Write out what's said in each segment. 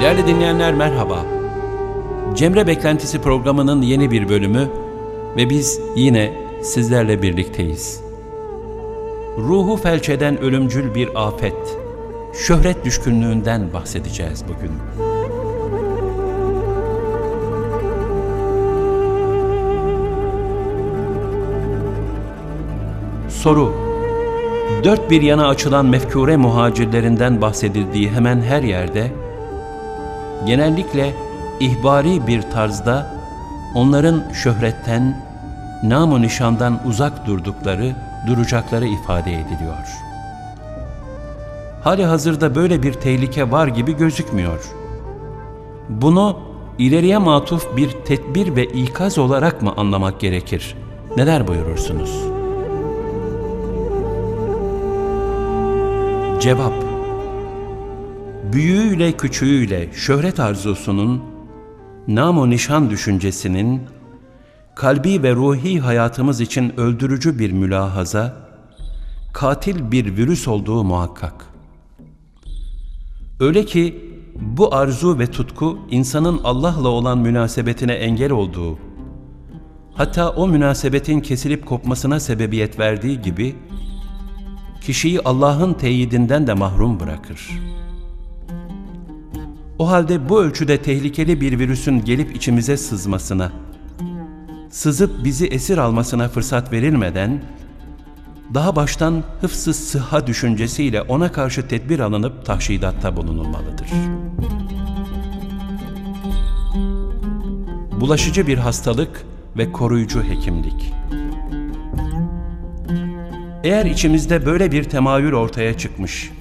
Değerli dinleyenler merhaba. Cemre Beklentisi programının yeni bir bölümü ve biz yine sizlerle birlikteyiz. Ruhu felç eden ölümcül bir afet, şöhret düşkünlüğünden bahsedeceğiz bugün. Soru Dört bir yana açılan mefkure muhacirlerinden bahsedildiği hemen her yerde, genellikle ihbari bir tarzda onların şöhretten, nam nişandan uzak durdukları, duracakları ifade ediliyor. Hali hazırda böyle bir tehlike var gibi gözükmüyor. Bunu ileriye matuf bir tedbir ve ikaz olarak mı anlamak gerekir? Neler buyurursunuz? Cevap Büyüğüyle küçüğüyle şöhret arzusunun, nam nişan düşüncesinin, kalbi ve ruhi hayatımız için öldürücü bir mülahaza, katil bir virüs olduğu muhakkak. Öyle ki bu arzu ve tutku insanın Allah'la olan münasebetine engel olduğu, hatta o münasebetin kesilip kopmasına sebebiyet verdiği gibi, kişiyi Allah'ın teyidinden de mahrum bırakır. O halde bu ölçüde tehlikeli bir virüsün gelip içimize sızmasına, sızıp bizi esir almasına fırsat verilmeden, daha baştan hıfzı sıhha düşüncesiyle ona karşı tedbir alınıp tahşidatta bulunulmalıdır. Bulaşıcı bir hastalık ve koruyucu hekimlik. Eğer içimizde böyle bir temayül ortaya çıkmış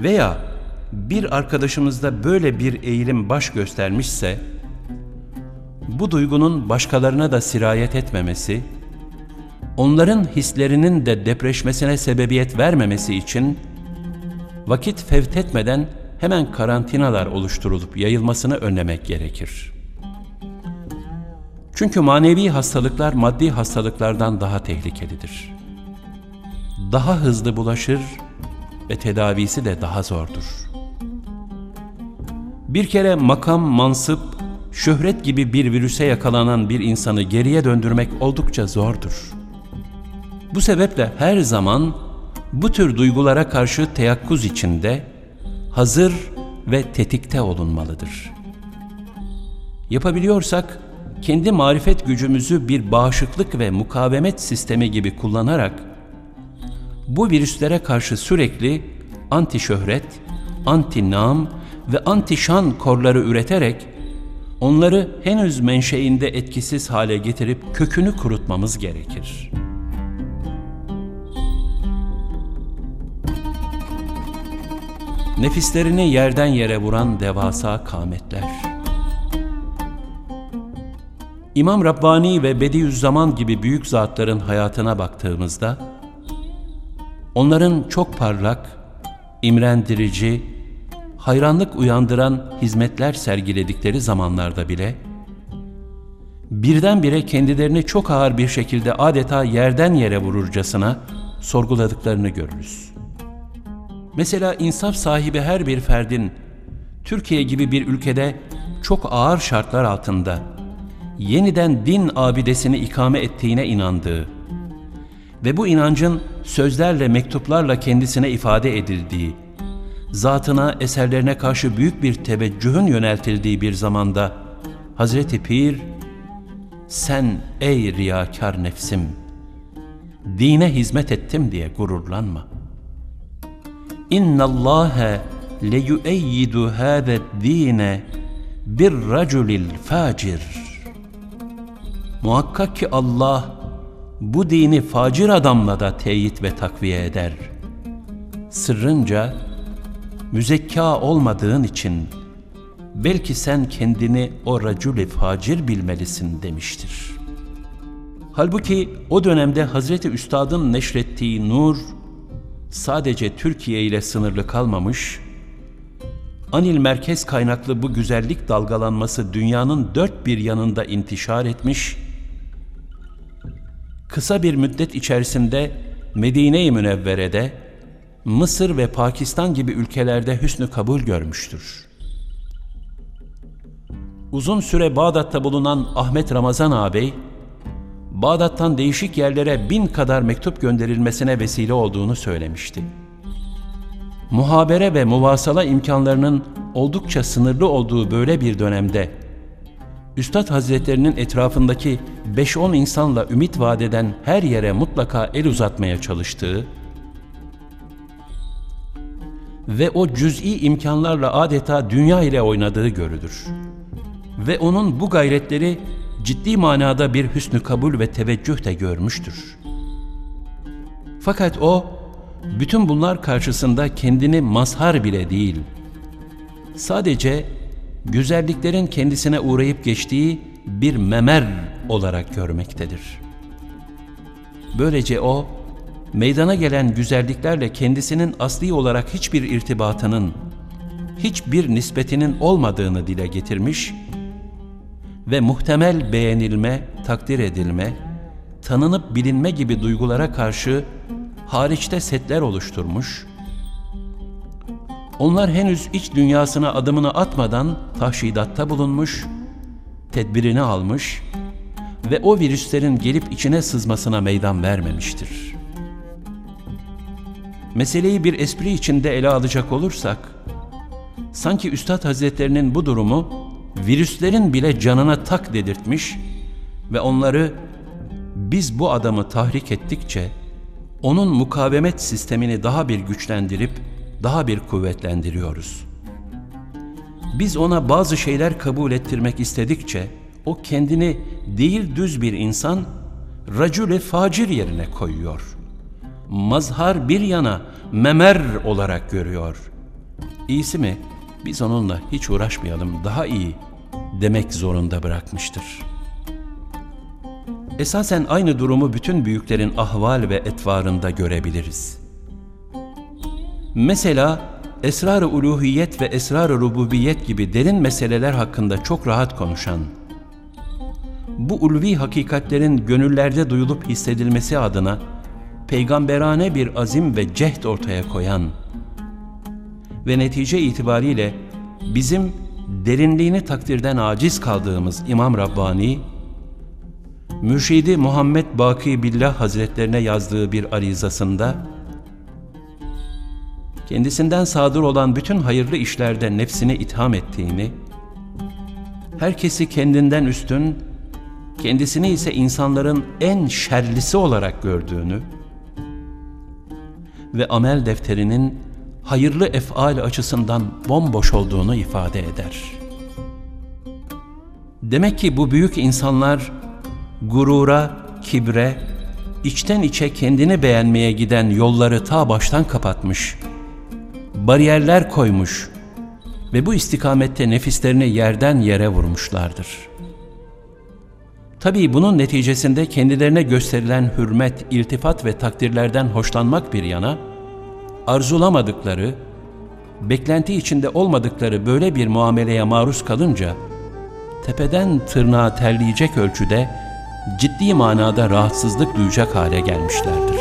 veya bir arkadaşımızda böyle bir eğilim baş göstermişse, bu duygunun başkalarına da sirayet etmemesi, onların hislerinin de depreşmesine sebebiyet vermemesi için vakit fevtetmeden hemen karantinalar oluşturulup yayılmasını önlemek gerekir. Çünkü manevi hastalıklar maddi hastalıklardan daha tehlikelidir. Daha hızlı bulaşır ve tedavisi de daha zordur. Bir kere makam, mansıp, şöhret gibi bir virüse yakalanan bir insanı geriye döndürmek oldukça zordur. Bu sebeple her zaman bu tür duygulara karşı teyakkuz içinde, hazır ve tetikte olunmalıdır. Yapabiliyorsak, kendi marifet gücümüzü bir bağışıklık ve mukavemet sistemi gibi kullanarak, bu virüslere karşı sürekli anti şöhret, anti nam ve anti şan korları üreterek, onları henüz menşeinde etkisiz hale getirip kökünü kurutmamız gerekir.'' nefislerini yerden yere vuran devasa kametler. İmam Rabbani ve Bediüzzaman gibi büyük zatların hayatına baktığımızda, onların çok parlak, imrendirici, hayranlık uyandıran hizmetler sergiledikleri zamanlarda bile, birdenbire kendilerini çok ağır bir şekilde adeta yerden yere vururcasına sorguladıklarını görürüz. Mesela insaf sahibi her bir ferdin Türkiye gibi bir ülkede çok ağır şartlar altında yeniden din abidesini ikame ettiğine inandığı ve bu inancın sözlerle, mektuplarla kendisine ifade edildiği, zatına, eserlerine karşı büyük bir teveccühün yöneltildiği bir zamanda Hazreti Pir, sen ey riyakar nefsim, dine hizmet ettim diye gururlanma.'' İnna Allah le yueyyidu hâze dîne bir raculil facir. Muhakkak ki Allah bu dini facir adamla da teyit ve takviye eder. Sırrınca müzekka olmadığın için belki sen kendini o raculi facir bilmelisin demiştir. Halbuki o dönemde Hazreti Üstad'ın neşrettiği nur sadece Türkiye ile sınırlı kalmamış, Anil merkez kaynaklı bu güzellik dalgalanması dünyanın dört bir yanında intişar etmiş, kısa bir müddet içerisinde Medine-i Münevvere'de, Mısır ve Pakistan gibi ülkelerde hüsnü kabul görmüştür. uzun süre Bağdat'ta bulunan Ahmet Ramazan ağabey, Bağdat'tan değişik yerlere bin kadar mektup gönderilmesine vesile olduğunu söylemişti. Muhabere ve muvasala imkanlarının oldukça sınırlı olduğu böyle bir dönemde, Üstad Hazretlerinin etrafındaki 5-10 insanla ümit vadeden her yere mutlaka el uzatmaya çalıştığı ve o cüz'i imkanlarla adeta dünya ile oynadığı görülür. Ve onun bu gayretleri ciddi manada bir hüsnü kabul ve teveccüh de görmüştür. Fakat o, bütün bunlar karşısında kendini mazhar bile değil, sadece güzelliklerin kendisine uğrayıp geçtiği bir memer olarak görmektedir. Böylece o, meydana gelen güzelliklerle kendisinin asli olarak hiçbir irtibatının, hiçbir nispetinin olmadığını dile getirmiş ve muhtemel beğenilme, takdir edilme, tanınıp bilinme gibi duygulara karşı hariçte setler oluşturmuş, onlar henüz iç dünyasına adımını atmadan tahşidatta bulunmuş, tedbirini almış ve o virüslerin gelip içine sızmasına meydan vermemiştir. Meseleyi bir espri içinde ele alacak olursak, sanki Üstad Hazretlerinin bu durumu virüslerin bile canına tak dedirtmiş ve onları biz bu adamı tahrik ettikçe onun mukavemet sistemini daha bir güçlendirip daha bir kuvvetlendiriyoruz. Biz ona bazı şeyler kabul ettirmek istedikçe o kendini değil düz bir insan racüle facir yerine koyuyor. Mazhar bir yana memer olarak görüyor. İyisi mi biz onunla hiç uğraşmayalım daha iyi demek zorunda bırakmıştır. Esasen aynı durumu bütün büyüklerin ahval ve etvarında görebiliriz. Mesela esrar-ı uluhiyet ve esrar-ı rububiyet gibi derin meseleler hakkında çok rahat konuşan, bu ulvi hakikatlerin gönüllerde duyulup hissedilmesi adına peygamberane bir azim ve cehd ortaya koyan ve netice itibariyle bizim derinliğini takdirden aciz kaldığımız İmam Rabbani, Mürşidi Muhammed Baki Billah Hazretlerine yazdığı bir arizasında, kendisinden sadır olan bütün hayırlı işlerde nefsini itham ettiğini, herkesi kendinden üstün, kendisini ise insanların en şerlisi olarak gördüğünü ve amel defterinin hayırlı efal açısından bomboş olduğunu ifade eder. Demek ki bu büyük insanlar gurura, kibre, içten içe kendini beğenmeye giden yolları ta baştan kapatmış, bariyerler koymuş ve bu istikamette nefislerini yerden yere vurmuşlardır. Tabii bunun neticesinde kendilerine gösterilen hürmet, iltifat ve takdirlerden hoşlanmak bir yana, arzulamadıkları, beklenti içinde olmadıkları böyle bir muameleye maruz kalınca, tepeden tırnağa terleyecek ölçüde ciddi manada rahatsızlık duyacak hale gelmişlerdir.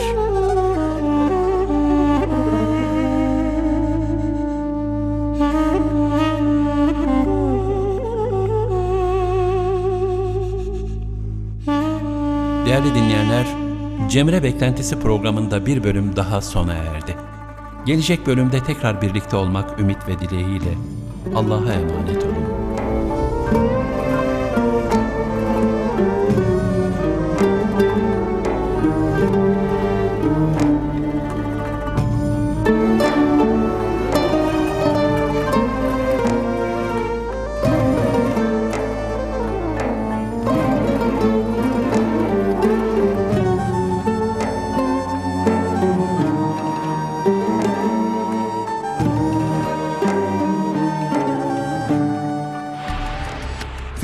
Değerli dinleyenler, Cemre Beklentisi programında bir bölüm daha sona erdi. Gelecek bölümde tekrar birlikte olmak ümit ve dileğiyle Allah'a emanet olun.